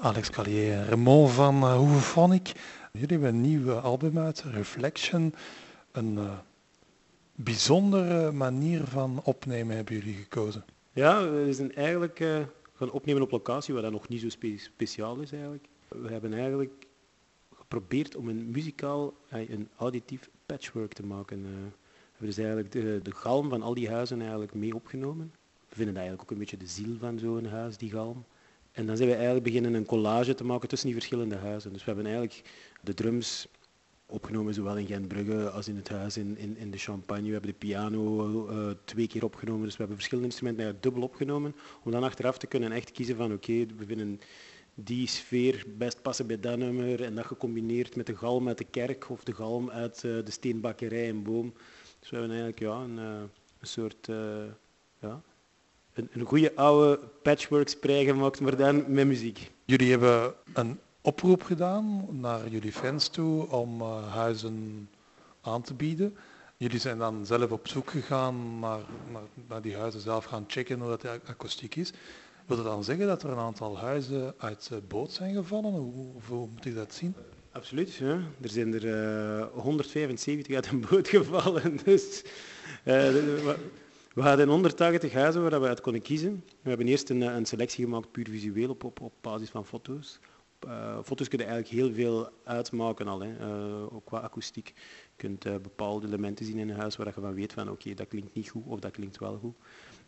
Alex Callier en Raymond van uh, Hoevefonic. Jullie hebben een nieuw album uit, Reflection. Een uh, bijzondere manier van opnemen hebben jullie gekozen. Ja, we zijn eigenlijk gaan opnemen op locatie, wat dat nog niet zo spe speciaal is eigenlijk. We hebben eigenlijk geprobeerd om een muzikaal, een auditief patchwork te maken. we hebben dus eigenlijk de, de galm van al die huizen eigenlijk mee opgenomen. We vinden dat eigenlijk ook een beetje de ziel van zo'n huis, die galm. En dan zijn we eigenlijk beginnen een collage te maken tussen die verschillende huizen. Dus we hebben eigenlijk de drums opgenomen, zowel in Gentbrugge als in het huis in, in, in de Champagne. We hebben de piano uh, twee keer opgenomen, dus we hebben verschillende instrumenten eigenlijk dubbel opgenomen, om dan achteraf te kunnen echt kiezen van oké, we vinden die sfeer best passen bij dat nummer en dat gecombineerd met de galm uit de kerk of de galm uit uh, de steenbakkerij en boom. Dus we hebben eigenlijk ja, een, uh, een soort ja, een, een goede oude patchwork spray gemaakt, maar dan met muziek. Jullie hebben een oproep gedaan naar jullie fans toe om uh, huizen aan te bieden. Jullie zijn dan zelf op zoek gegaan naar, naar, naar die huizen zelf gaan checken hoe dat de akoestiek is. Wil dat dan zeggen dat er een aantal huizen uit de boot zijn gevallen? Hoe, hoe moet ik dat zien? Absoluut. Ja. Er zijn er uh, 175 uit een boot gevallen. Dus, uh, we hadden 180 huizen waar we uit konden kiezen. We hebben eerst een, een selectie gemaakt puur visueel op, op, basis van foto's. Uh, foto's kunnen eigenlijk heel veel uitmaken al, hè. Uh, ook qua akoestiek. Je kunt bepaalde elementen zien in een huis waar je van weet van oké, dat klinkt niet goed of dat klinkt wel goed.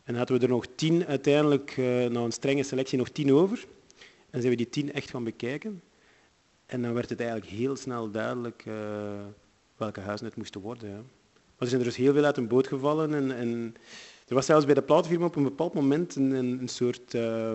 En hadden we er nog tien uiteindelijk, na een strenge selectie, nog tien over. En zijn we die tien echt gaan bekijken. En dan werd het eigenlijk heel snel duidelijk welke huizen het moesten worden. Ja. Maar er zijn er dus heel veel uit een boot gevallen. En, en er was zelfs bij de platenfirma op een bepaald moment een, een, soort, uh,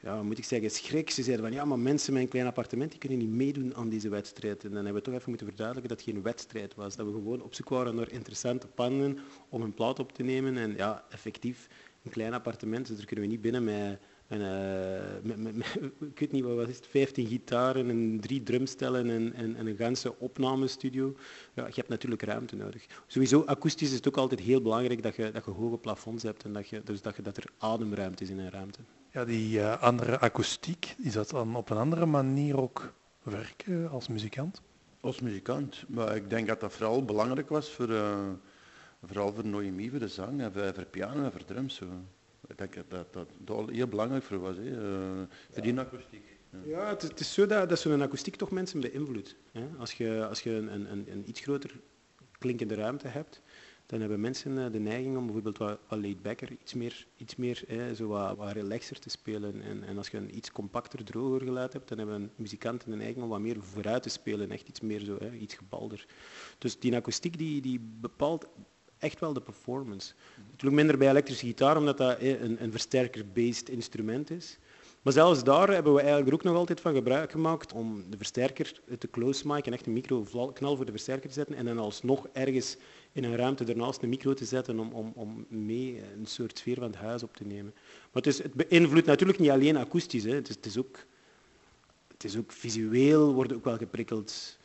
ja, moet ik zeggen, schrik. Ze zeiden van, ja, maar mensen met een klein appartement die kunnen niet meedoen aan deze wedstrijd. En dan hebben we toch even moeten verduidelijken dat het geen wedstrijd was. Dat we gewoon op zoek waren naar interessante panden om een plaat op te nemen. En ja, effectief, een klein appartement, dus daar kunnen we niet binnen met en, uh, met, met, met, ik weet niet, wat is het, 15 gitaren en drie drumstellen en, en, en, een ganse opnamestudio. Ja, je hebt natuurlijk ruimte nodig. Sowieso, akoestisch is het ook altijd heel belangrijk dat je, dat je hoge plafonds hebt en dat, je, dus dat, je, dat er ademruimte is in een ruimte. Ja, die uh, andere akoestiek, is dat dan op een andere manier ook werken als muzikant? Als muzikant, maar ik denk dat dat vooral belangrijk was voor, uh, vooral voor Noemi, voor de zang en voor, voor piano en voor drums. Zo. Ik denk dat dat, dat heel belangrijk voor was, hè, uh, voor die akoestiek. Ja, het, is zo dat, dat zo'n akoestiek toch mensen beïnvloedt. Als je, als je een, een, een iets groter klinkende ruimte hebt, dan hebben mensen eh, de neiging om bijvoorbeeld wat, wat laidbacker, iets meer, iets meer hè, zo wat, wat relaxer te spelen. En, en als je een iets compacter, droger geluid hebt, dan hebben muzikanten de neiging om wat meer vooruit te spelen, echt iets meer zo, hè, iets gebalder. Dus die akoestiek die, die bepaalt echt wel de performance. Natuurlijk minder bij elektrische gitaar, omdat dat een, een versterker-based instrument is. Maar zelfs daar hebben we eigenlijk er ook nog altijd van gebruik gemaakt om de versterker te close mic en echt een micro knal voor de versterker te zetten en dan alsnog ergens in een ruimte ernaast een micro te zetten om, om, om mee een soort sfeer van het huis op te nemen. Maar het, is, het beïnvloedt natuurlijk niet alleen akoestisch, hè. Het, is, het, is ook, het is ook visueel, wordt ook wel geprikkeld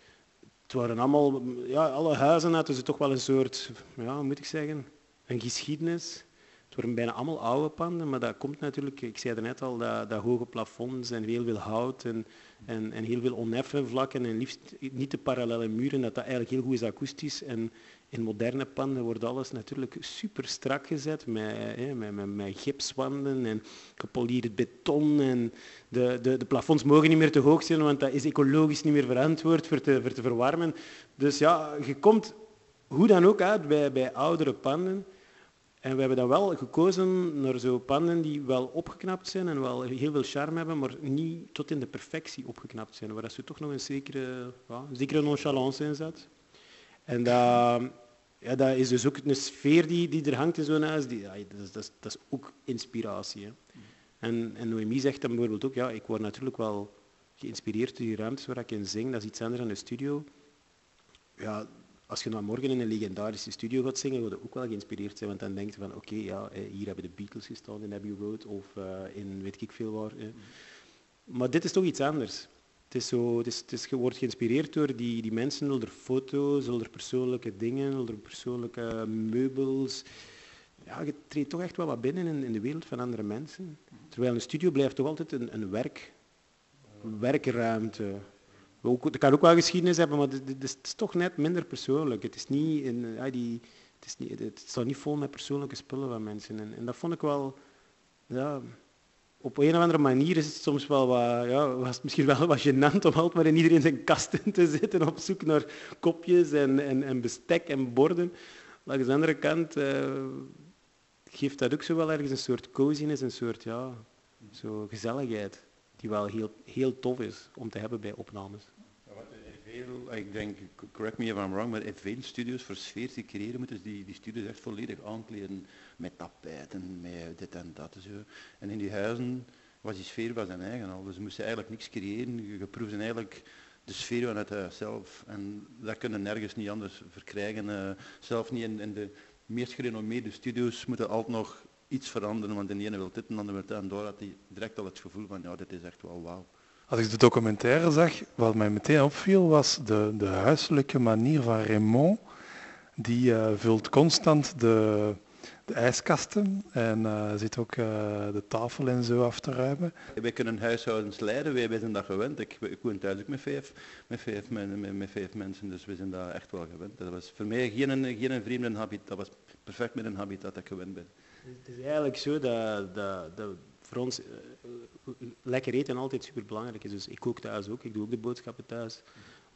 het waren allemaal, ja, alle huizen hadden ze toch wel een soort, ja, moet ik zeggen, een geschiedenis. Het waren bijna allemaal oude panden, maar dat komt natuurlijk, ik zei net al, dat, dat hoge plafonds en heel veel hout en, en, en heel veel oneffen vlakken en liefst niet de parallele muren, dat dat eigenlijk heel goed is akoestisch. En in moderne panden wordt alles natuurlijk super strak gezet met, met, met, met gipswanden en gepolierd beton. En de, de, de plafonds mogen niet meer te hoog zijn, want dat is ecologisch niet meer verantwoord voor te, voor te verwarmen. Dus ja, je komt hoe dan ook uit bij, bij oudere panden. En we hebben dan wel gekozen naar zo panden die wel opgeknapt zijn en wel heel veel charme hebben, maar niet tot in de perfectie opgeknapt zijn, waar ze toch nog een zekere, ja, zekere nonchalance in zat. En dat, ja, dat is dus ook een sfeer die, die er hangt in zo'n huis. Die, ja, dat, is, dat, is, ook inspiratie. En, en Noemi zegt dan bijvoorbeeld ook, ja, ik word natuurlijk wel geïnspireerd door die ruimtes waar ik in zing. Dat is iets anders dan de studio. Ja, als je nou morgen in een legendarische studio gaat zingen, word je ook wel geïnspireerd zijn. Want dan denk je van, oké, ja, hier hebben de Beatles gestaan in Abbey Road of uh, in weet ik veel waar. Maar dit is toch iets anders. Het is zo, is, is, wordt geïnspireerd door die, die mensen, door foto's, door persoonlijke dingen, door persoonlijke meubels. Ja, je treedt toch echt wel wat binnen in, in, de wereld van andere mensen. Terwijl een studio blijft toch altijd een, een werk werkruimte. Ook, het kan ook wel geschiedenis hebben, maar het, is, toch net minder persoonlijk. Het is niet in, ja, die, het, is niet, het staat niet vol met persoonlijke spullen van mensen. En, en dat vond ik wel, ja, op een of andere manier is het soms wel wat, ja, was misschien wel wat gênant om altijd maar in iedereen zijn kasten te zitten op zoek naar kopjes en, en, en bestek en borden. Langs de andere kant uh, geeft dat ook zo wel ergens een soort coziness, een soort ja, zo gezelligheid, die wel heel, heel tof is om te hebben bij opnames. Ik denk, correct me if I'm wrong, maar in veel studios voor sfeer te creëren moeten die, die studios echt volledig aankleden met tapijten, met dit en dat. Zo. En in die huizen was die sfeer van zijn eigen al. Dus ze moesten eigenlijk niks creëren. Je proefde eigenlijk de sfeer van het huis zelf. En dat kunnen nergens niet anders verkrijgen. Uh, zelf niet in, in, de meest gerenommeerde studios moeten altijd nog iets veranderen, want de ene wil dit en de ander wil dat. En door had hij direct al het gevoel van, ja, dit is echt wel wauw. Als ik de documentaire zag, wat mij meteen opviel, was de, de huiselijke manier van Raymond. Die uh, vult constant de, de ijskasten en uh, zit ook uh, de tafel en zo af te ruimen. Wij kunnen huishoudens leiden, wij zijn dat gewend. Ik, ik woon thuis ook met vijf, met, vijf, met, met vijf mensen, dus we zijn daar echt wel gewend. Dat was voor mij geen, geen vreemde habitat, dat was perfect met een habitat dat ik gewend ben. Het is eigenlijk zo dat, dat, dat voor ons lekker eten altijd super belangrijk is. Dus ik kook thuis ook, ik doe ook de boodschappen thuis.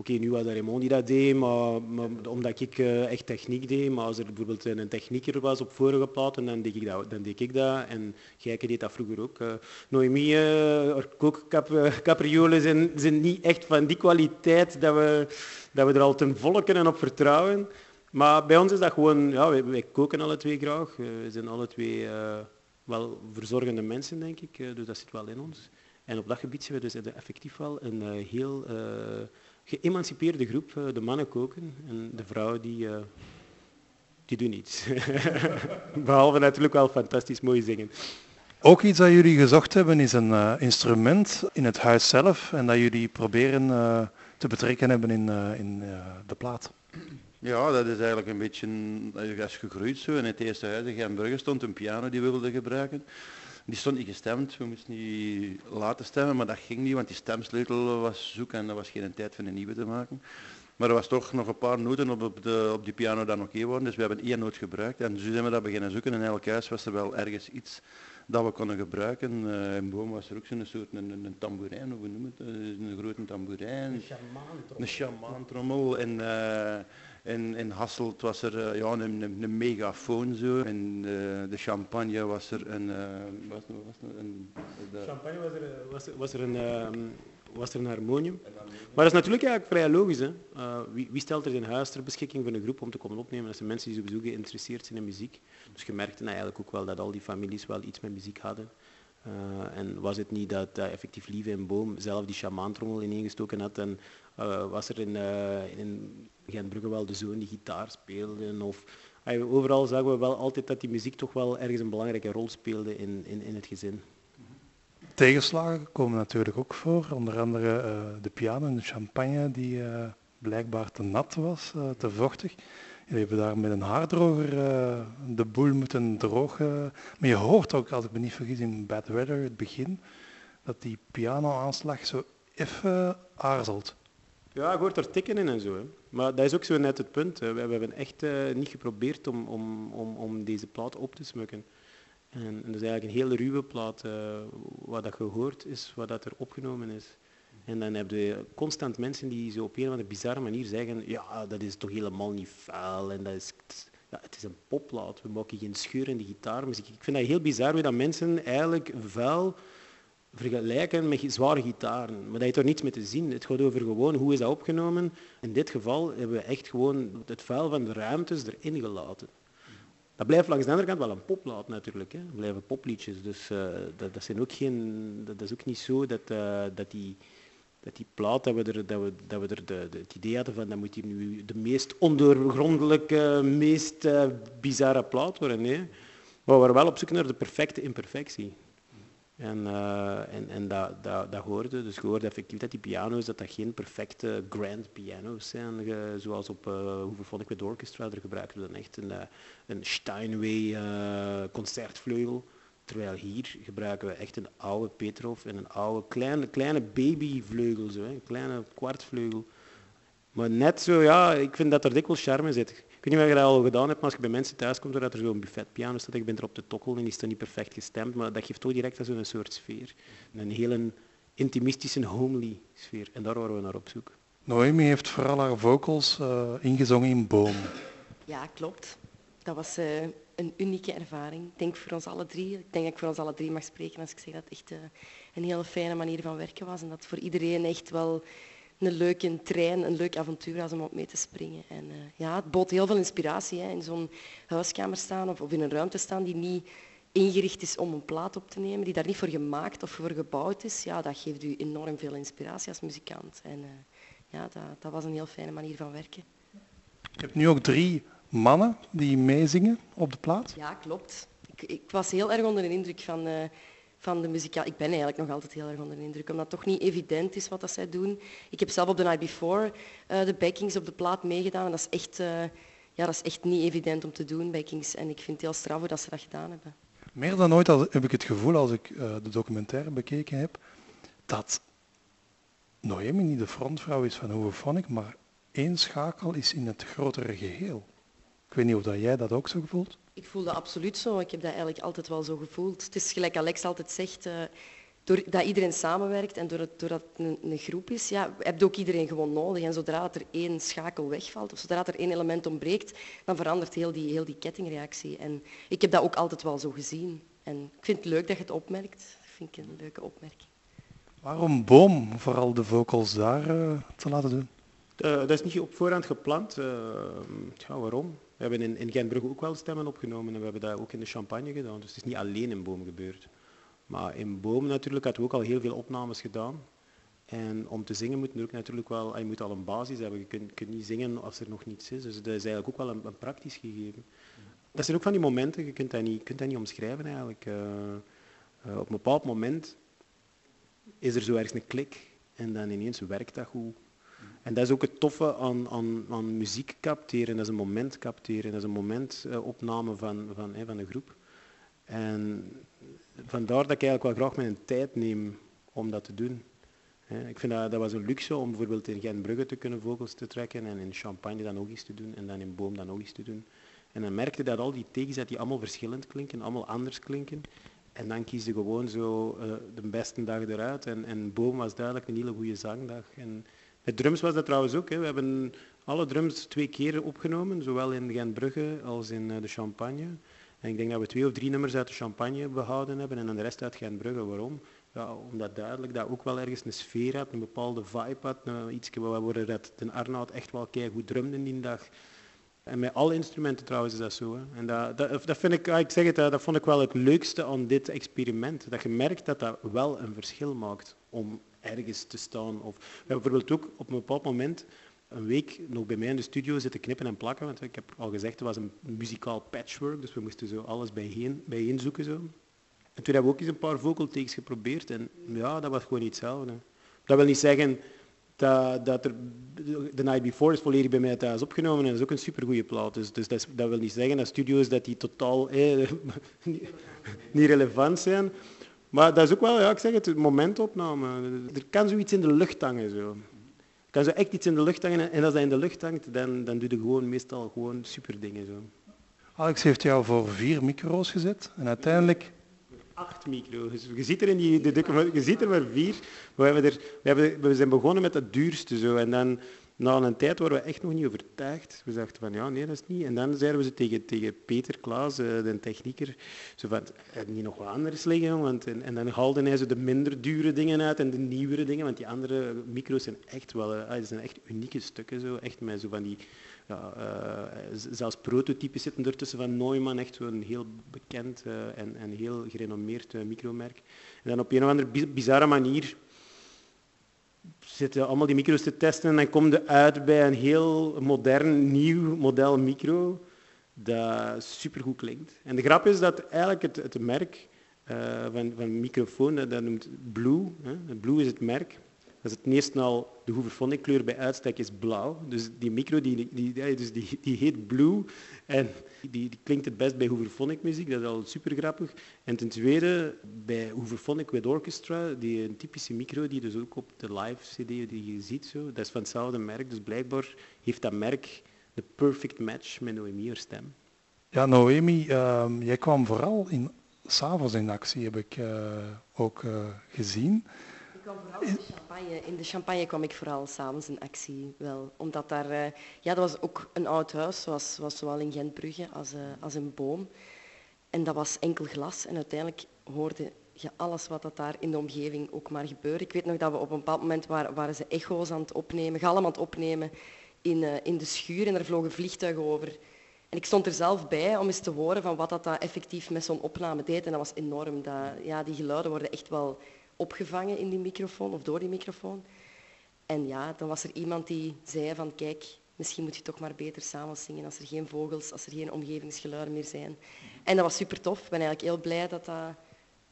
Oké, nu was dat Raymond die dat deed, maar, omdat ik uh, echt techniek deed. Maar als er bijvoorbeeld een technieker was op vorige platen, dan deed ik dat. Dan deed ik dat. En Gijke deed dat vroeger ook. Uh, Noemi, uh, kookcapriolen zijn, zijn niet echt van die kwaliteit dat we, dat we er al ten volle kunnen op vertrouwen. Maar bij ons is dat gewoon, ja, wij, wij koken alle twee graag. we zijn alle twee wel verzorgende mensen, denk ik. dus dat zit wel in ons. En op dat gebied zijn we dus effectief wel een heel geëmancipeerde groep, eh, de mannen koken en de vrouwen die, die doen niets. Behalve natuurlijk wel fantastisch mooi zingen. Ook iets dat jullie gezocht hebben is een instrument in het huis zelf en dat jullie proberen te betrekken hebben in, in de plaat. Ja, dat is eigenlijk een beetje, als gegroeid zo. In het eerste huis in Gembrugge stond een piano die we wilden gebruiken. Die stond niet gestemd, we moesten niet laten stemmen, maar dat ging niet, want die stemsleutel was zoek en er was geen tijd voor een nieuwe te maken. Maar er was toch nog een paar noten op, de, op die piano dat nog oké waren, dus we hebben één noot gebruikt. En zo zijn we dat beginnen zoeken. In elk huis was er wel ergens iets dat we konden gebruiken. Uh, in Boom was er ook zo'n soort een, een, tamboerijn, hoe noemen het, een grote tamboerijn. Een shamaantrommel. Een En, uh, in, in Hasselt was er uh, ja, een, een, een, megafoon zo. In uh, de Champagne was er een... Uh, was, een de Champagne was er, was, was er een... Um, was er een harmonium. Maar dat is natuurlijk eigenlijk vrij logisch. Hè? Wie, wie, stelt er in huis ter beschikking voor een groep om te komen opnemen? Dat zijn mensen die sowieso geïnteresseerd zijn in muziek. Dus je merkte eigenlijk ook wel dat al die families wel iets met muziek hadden. Uh, en was het niet dat uh, effectief Lieve en Boom zelf die shamaantrommel ineengestoken had en uh, was er in, in Gentbrugge wel de zoon die gitaar speelde. Of, overal zagen we wel altijd dat die muziek toch wel ergens een belangrijke rol speelde in, in, in het gezin. Tegenslagen komen natuurlijk ook voor, onder andere de piano en de champagne die blijkbaar te nat was, te vochtig. Jullie hebben daar met een haardroger uh, de boel moeten drogen. Maar je hoort ook, als ik me niet vergis, in Bad Weather, het begin, dat die pianoaanslag zo even aarzelt. Ja, ik hoort er tikken in en zo. Hè. Maar dat is ook zo net het punt. Hè. We hebben echt uh, niet geprobeerd om, om, om, om deze plaat op te smukken. En, en dat is eigenlijk een hele ruwe plaat. Uh, wat dat gehoord is, wat dat er opgenomen is. En dan heb je constant mensen die zo op een of andere bizarre manier zeggen, ja, dat is toch helemaal niet vuil en dat is, ja, het is een poplaat, we maken geen scheurende gitaarmuziek. Ik vind dat heel bizar hoe dat mensen eigenlijk vuil vergelijken met zware gitaren. Maar dat heeft er niets mee te zien. Het gaat over gewoon hoe is dat opgenomen. In dit geval hebben we echt gewoon het vuil van de ruimtes erin gelaten. Dat blijft langs de andere kant wel een poplaat natuurlijk. Hè. Dat blijven popliedjes. Dus uh, dat, dat, zijn ook geen, dat is ook niet zo dat, uh, dat die dat die plaat, dat we er, dat we, dat we er de, het idee hadden van dat moet hier nu de meest ondoorgrondelijke, meest uh, bizarre plaat worden. Nee. Maar we waren wel op zoek naar de perfecte imperfectie. En, uh, en, en dat, dat, dat hoorde, dus je hoorde effectief dat die piano's, dat dat geen perfecte grand piano's zijn, zoals op uh, hoeveel vond ik met Orchestra, er gebruikten we dan echt een, een Steinway concertvleugel Terwijl hier gebruiken we echt een oude Petrov en een oude kleine, kleine babyvleugel, zo, een kleine kwartvleugel. Maar net zo, ja, ik vind dat er dikwijls charme zit. Ik weet niet of je dat al gedaan hebt, maar als je bij mensen thuis komt waar er zo'n buffetpiano staat, ik ben erop te tokkelen en die is dan niet perfect gestemd, maar dat geeft toch direct zo'n soort sfeer. Een hele intimistische, homely sfeer. En daar waren we naar op zoek. Noemi heeft vooral haar vocals uh, ingezongen in Boom. Ja, klopt. Dat was uh, een unieke ervaring. Ik denk voor ons alle drie. Ik denk dat ik voor ons alle drie mag spreken als ik zeg dat het echt uh, een hele fijne manier van werken was. En dat voor iedereen echt wel een leuke trein, een leuk avontuur was om op mee te springen. En uh, ja, het bood heel veel inspiratie. Hè. In zo'n huiskamer staan of, of in een ruimte staan die niet ingericht is om een plaat op te nemen, die daar niet voor gemaakt of voor gebouwd is, ja, dat geeft u enorm veel inspiratie als muzikant. En uh, ja, dat, dat, was een heel fijne manier van werken. Je hebt nu ook drie mannen die meezingen op de plaat. Ja, klopt. Ik, ik was heel erg onder de indruk van, uh, van de muzikaal. Ik ben eigenlijk nog altijd heel erg onder de indruk, omdat het toch niet evident is wat dat zij doen. Ik heb zelf op de Night Before uh, de backings op de plaat meegedaan en dat is echt, ja, dat is echt niet evident om te doen, backings. En ik vind het heel straf dat ze dat gedaan hebben. Meer dan ooit heb ik het gevoel, als ik de documentaire bekeken heb, dat Noemi niet de frontvrouw is van Hooverphonic, maar één schakel is in het grotere geheel. Ik weet niet of dat jij dat ook zo gevoelt? Ik voel dat absoluut zo. Ik heb dat eigenlijk altijd wel zo gevoeld. Het is gelijk Alex altijd zegt, uh, doordat iedereen samenwerkt en doordat, doordat het een, een, groep is, ja, heb je ook iedereen gewoon nodig. En zodra er één schakel wegvalt of zodra er één element ontbreekt, dan verandert heel die, heel die kettingreactie. En ik heb dat ook altijd wel zo gezien. En ik vind het leuk dat je het opmerkt. Dat vind ik een leuke opmerking. Waarom Boom vooral de vocals daar uh, te laten doen? Uh, dat is niet op voorhand gepland. Uh, ja, waarom? We hebben in, in Gentbrugge ook wel stemmen opgenomen en we hebben dat ook in de Champagne gedaan. Dus het is niet alleen in Boom gebeurd. Maar in Boom natuurlijk hadden we ook al heel veel opnames gedaan. En om te zingen moet je ook natuurlijk wel, je moet al een basis hebben. Je kunt, kunt, niet zingen als er nog niets is. Dus dat is eigenlijk ook wel een, een praktisch gegeven. Dat zijn ook van die momenten, je kunt dat niet, kunt dat niet omschrijven eigenlijk. Uh, uh, op een bepaald moment is er zo ergens een klik en dan ineens werkt dat goed. En dat is ook het toffe aan, aan, aan muziek capteren, dat is een moment capteren, dat is een momentopname uh, van, van, van een groep. En vandaar dat ik eigenlijk wel graag mijn tijd neem om dat te doen. Ik vind dat, dat was een luxe om bijvoorbeeld in Gentbrugge te kunnen vogels te trekken en in Champagne dan ook iets te doen en dan in Boom dan ook iets te doen. En dan merkte dat al die tekens die allemaal verschillend klinken, allemaal anders klinken. En dan kies je gewoon zo uh, de beste dag eruit. En, en Boom was duidelijk een hele goede zangdag. En met drums was dat trouwens ook. Hè. We hebben alle drums twee keer opgenomen, zowel in Gentbrugge als in uh, de Champagne. En ik denk dat we twee of drie nummers uit de Champagne behouden hebben en de rest uit Gentbrugge. Waarom? Ja, omdat duidelijk dat ook wel ergens een sfeer had, een bepaalde vibe had. Iets waar dat de Arnoud echt wel goed drumde die dag. En met alle instrumenten trouwens is dat zo. Hè. En dat, dat, dat, vind ik, ik zeg het, dat vond ik wel het leukste aan dit experiment. Dat je merkt dat dat wel een verschil maakt om ergens te staan. Of, we hebben bijvoorbeeld ook op een bepaald moment een week nog bij mij in de studio zitten knippen en plakken. Want ik heb al gezegd, het was een muzikaal patchwork, dus we moesten zo alles bijeen, bijeen zoeken. Zo. En toen hebben we ook eens een paar vocal takes geprobeerd en ja, dat was gewoon niet hetzelfde. Dat wil niet zeggen dat, dat er, The Night Before is volledig bij mij thuis opgenomen en dat is ook een supergoeie plaat. Dus, dus dat, dat, wil niet zeggen dat studio's dat die totaal eh, niet relevant zijn. Maar dat is ook wel, ja, ik zeg het, momentopname. Er kan zoiets in de lucht hangen. Zo kan zo echt iets in de lucht hangen en als dat in de lucht hangt, dan, dan doe je gewoon meestal gewoon super dingen. Zo. Alex heeft jou voor vier micro's gezet en uiteindelijk... Acht micro's. Je ziet er, in die, de, je ziet er maar vier. We, hebben er, we, hebben, we zijn begonnen met het duurste. Zo, en dan na een tijd waren we echt nog niet overtuigd. We dachten van ja, nee, dat is niet. En dan zeiden we ze tegen, tegen Peter Klaas, eh, de technieker, zo van, niet nog wat anders liggen? Want, en, en, dan haalde hij ze de minder dure dingen uit en de nieuwere dingen, want die andere micro's zijn echt wel, uh, zijn echt unieke stukken, zo, echt met zo van die, ja, uh, zelfs prototypes zitten ertussen van Neumann, echt zo'n heel bekend en, en heel gerenommeerd micromerk. En dan op een of andere bizarre manier zitten allemaal die micro's te testen en dan kom je uit bij een heel modern, nieuw model micro dat supergoed klinkt. En de grap is dat eigenlijk het, het merk uh, van, van microfoon, dat, dat noemt Blue, hè. Blue is het merk, Dat is het eerste al, de Hooverphonic kleur bij uitstek is blauw. Dus die micro die, die, dus die, die heet Blue en die, die klinkt het best bij Hooverphonic muziek, dat is al super grappig. En ten tweede, bij Hooverphonic with Orchestra, die een typische micro die dus ook op de live cd die je ziet, zo, dat is van hetzelfde merk. Dus blijkbaar heeft dat merk de perfect match met Noemi stem. Ja, Noemi, uh, jij kwam vooral in, s'avonds in actie, heb ik uh, ook uh, gezien. Kwam vooral in de champagne. In de champagne kwam ik vooral s'avonds in actie wel. Omdat daar, uh, ja, dat was ook een oud huis, zoals, zoals zowel in Gentbrugge als, als in Boom. En dat was enkel glas en uiteindelijk hoorde je alles wat dat daar in de omgeving ook maar gebeurde. Ik weet nog dat we op een bepaald moment waren, waren ze echo's aan het opnemen, galm aan het opnemen in, in de schuur en er vlogen vliegtuigen over. En ik stond er zelf bij om eens te horen van wat dat, dat effectief met zo'n opname deed. En dat was enorm. Dat, ja, die geluiden worden echt wel opgevangen in die microfoon of door die microfoon. En ja, dan was er iemand die zei van kijk, misschien moet je toch maar beter samen zingen als er geen vogels, als er geen omgevingsgeluiden meer zijn. En dat was super tof. Ik ben eigenlijk heel blij dat, dat,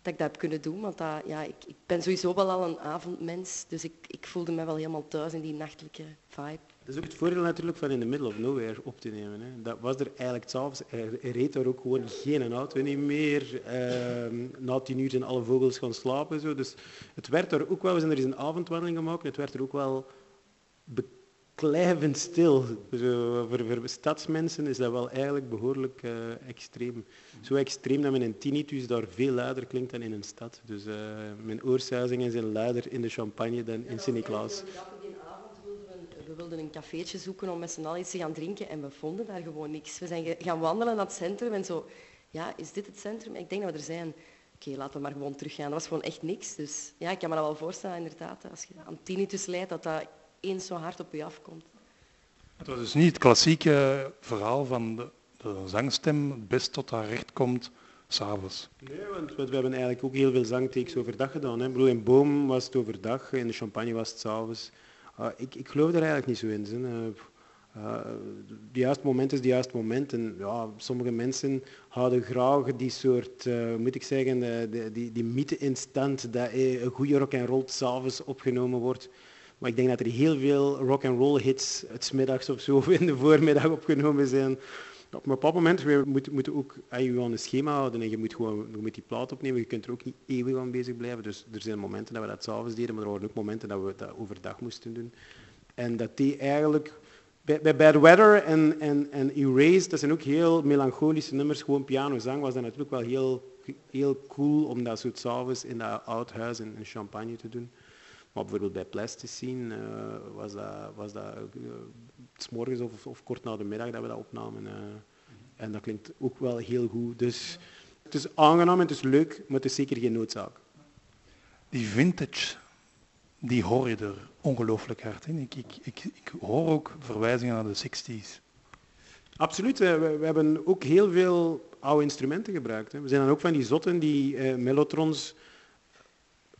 dat ik dat heb kunnen doen. Want dat, ja, ik, ik ben sowieso wel al een avondmens. Dus ik, ik voelde me wel helemaal thuis in die nachtelijke vibe. Dat is ook het voordeel natuurlijk van in the middle of nowhere op te nemen. Hè. Dat was er eigenlijk s'avonds. Er, er reed daar ook gewoon geen auto niet meer. Uh, na tien uur zijn alle vogels gaan slapen. Zo. Dus het werd er ook wel, we zijn er eens een avondwandeling gemaakt, het werd er ook wel beklijvend stil. Zo, voor, voor stadsmensen is dat wel eigenlijk behoorlijk uh, extreem. Zo extreem dat men in tinnitus daar veel luider klinkt dan in een stad. Dus uh, mijn oorsuizingen zijn luider in de champagne dan in Sint-Niklaas wilden een cafeetje zoeken om met z'n allen iets te gaan drinken en we vonden daar gewoon niks. We zijn gaan wandelen naar het centrum en zo, ja, is dit het centrum? Ik denk dat we er zijn. Oké, laten we maar gewoon teruggaan. Dat was gewoon echt niks. Dus ja, ik kan me dat wel voorstellen, inderdaad, als je aan tinnitus leidt, dat dat eens zo hard op je afkomt. Het was dus niet het klassieke verhaal van de, de zangstem het best tot haar recht komt s'avonds. Nee, want we hebben eigenlijk ook heel veel zangtakes overdag gedaan. Hè. in Boom was het overdag, in de Champagne was het s'avonds. Uh, ik, ik geloof er eigenlijk niet zo in. Uh, uh, het juiste moment is het juiste moment. En ja, sommige mensen houden graag die soort, uh, moet ik zeggen, die, die, die mythe in stand dat een goede rock and roll s'avonds opgenomen wordt. Maar ik denk dat er heel veel rock and roll hits het middags of zo in de voormiddag opgenomen zijn op een bepaald moment we moeten moet ook je aan een schema houden en je moet gewoon je moet die plaat opnemen. Je kunt er ook niet eeuwig aan bezig blijven. Dus er zijn momenten dat we dat s'avonds deden, maar er waren ook momenten dat we dat overdag moesten doen. En dat die eigenlijk bij, Bad Weather en, en, en Erased, dat zijn ook heel melancholische nummers, gewoon pianozang, was dat natuurlijk wel heel, heel cool om dat zo s'avonds in dat oud huis in Champagne te doen. Maar bijvoorbeeld bij Plasticine uh, was dat, was dat uh, s morgens of, of, kort na de middag dat we dat opnamen. Uh, en dat klinkt ook wel heel goed. Dus het is aangenaam en het is leuk, maar het is zeker geen noodzaak. Die vintage, die hoor je er ongelooflijk hard in. Ik, ik, ik, ik hoor ook verwijzingen naar de 60s. Absoluut. We, we, hebben ook heel veel oude instrumenten gebruikt. Hè. We zijn dan ook van die zotten die uh, mellotrons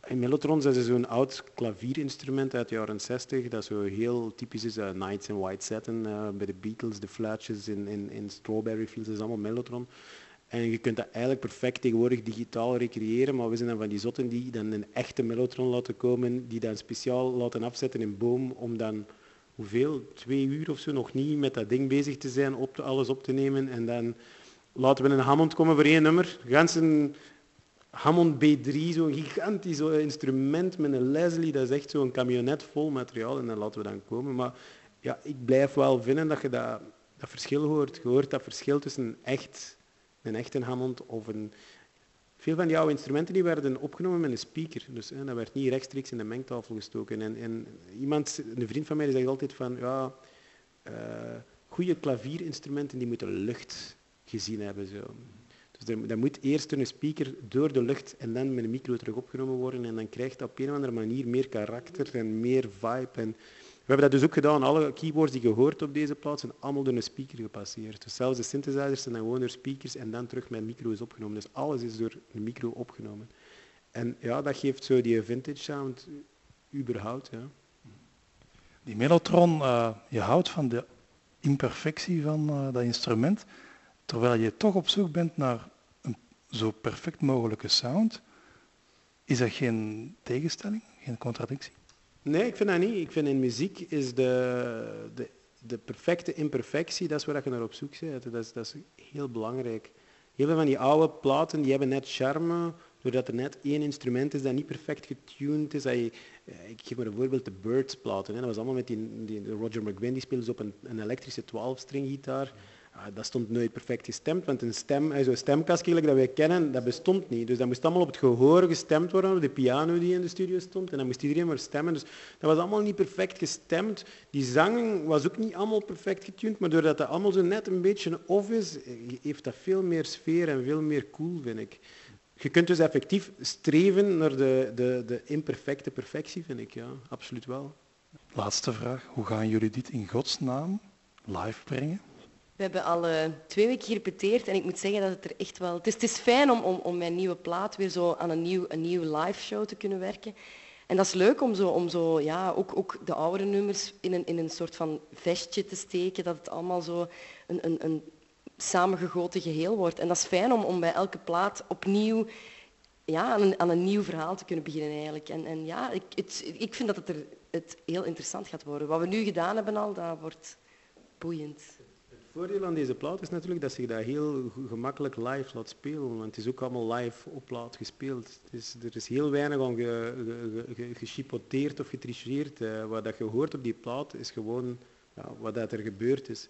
in Mellotrons is zo'n oud klavierinstrument uit de jaren 60 dat zo heel typisch is. Uh, Nights in White Satin uh, bij de Beatles, de fluitjes in, in, in Strawberry Fields, dat is allemaal Mellotron. En je kunt dat eigenlijk perfect tegenwoordig digitaal recreëren, maar we zijn dan van die zotten die dan een echte Mellotron laten komen, die dan speciaal laten afzetten in boom om dan hoeveel, twee uur of zo nog niet met dat ding bezig te zijn, op alles op te nemen en dan laten we een Hammond komen voor één nummer. Gansen Hammond B3, zo'n gigantisch instrument met een Leslie, dat is echt zo'n camionet vol materiaal en dan laten we dan komen. Maar ja, ik blijf wel vinden dat je dat, dat verschil hoort. Je hoort dat verschil tussen echt, een echte Hammond of een... Veel van die oude instrumenten die werden opgenomen met een speaker. Dus hè, dat werd niet rechtstreeks in de mengtafel gestoken. En, en iemand, een vriend van mij, zegt altijd van, ja, uh, goede klavierinstrumenten die moeten lucht gezien hebben. Zo. Dus dat moet eerst een speaker door de lucht en dan met een micro terug opgenomen worden. En dan krijgt dat op een of andere manier meer karakter en meer vibe. En we hebben dat dus ook gedaan. Alle keyboards die je hoort op deze plaats zijn allemaal door een speaker gepasseerd. Dus zelfs de synthesizers zijn dan gewoon door speakers en dan terug met micro's opgenomen. Dus alles is door een micro opgenomen. En ja, dat geeft zo die vintage sound überhaupt. Ja. Die Mellotron, uh, je houdt van de imperfectie van uh, dat instrument terwijl je toch op zoek bent naar zo perfect mogelijke sound, is dat geen tegenstelling, geen contradictie? Nee, ik vind dat niet. Ik vind in muziek is de, de, de perfecte imperfectie, dat is waar je naar op zoek bent. Dat is, dat is heel belangrijk. Heel veel van die oude platen die hebben net charme, doordat er net één instrument is dat niet perfect getuned is. Dat je, ik geef maar een voorbeeld, de Birds platen. Hè. Dat was allemaal met die, die Roger McGuinn, die speelde op een, een elektrische 12-string gitaar. Ah, dat stond nooit perfect gestemd, want een stem, zo'n stemkast dat wij kennen, dat bestond niet. Dus dat moest allemaal op het gehoor gestemd worden, op de piano die in de studio stond. En dan moest iedereen maar stemmen. Dus dat was allemaal niet perfect gestemd. Die zang was ook niet allemaal perfect getuned, maar doordat dat allemaal zo net een beetje off is, heeft dat veel meer sfeer en veel meer cool, vind ik. Je kunt dus effectief streven naar de, de, de imperfecte perfectie, vind ik. Ja, absoluut wel. Laatste vraag. Hoe gaan jullie dit in godsnaam live brengen? We hebben al uh, twee weken gerepeteerd en ik moet zeggen dat het er echt wel... Het is, het is fijn om, om, om mijn nieuwe plaat weer zo aan een nieuw, een nieuw live show te kunnen werken. En dat is leuk om zo, om zo ja, ook, ook de oudere nummers in een, in een soort van vestje te steken, dat het allemaal zo een, een, een samengegoten geheel wordt. En dat is fijn om, om bij elke plaat opnieuw ja, aan, een, aan een nieuw verhaal te kunnen beginnen eigenlijk. En, en ja, ik, het, ik vind dat het, er, het heel interessant gaat worden. Wat we nu gedaan hebben al, dat wordt boeiend. Voordeel aan deze plaat is natuurlijk dat zich dat heel gemakkelijk live laat spelen, want het is ook allemaal live op plaat gespeeld. er is heel weinig aan gechipoteerd of getricheerd. Uh, wat dat je hoort op die plaat is gewoon ja, wat dat er gebeurd is.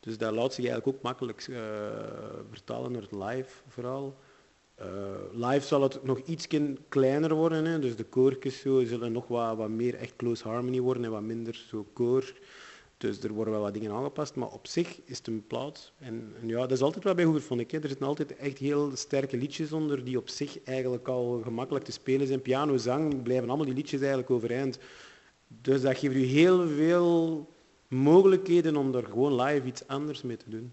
Dus dat laat zich eigenlijk ook makkelijk uh, vertalen naar het live vooral. Uh, live zal het nog iets kleiner worden, hè. dus de koortjes zo, zullen nog wat, wat meer echt close harmony worden en wat minder zo koor. Dus er worden wel wat dingen aangepast, maar op zich is het een plaat. En, en ja, dat is altijd wel bij Hoover, vond ik. Hè. Er zitten altijd echt heel sterke liedjes onder die op zich eigenlijk al gemakkelijk te spelen zijn. Piano, zang, blijven allemaal die liedjes eigenlijk overeind. Dus dat geeft u heel veel mogelijkheden om er gewoon live iets anders mee te doen.